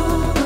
Oh.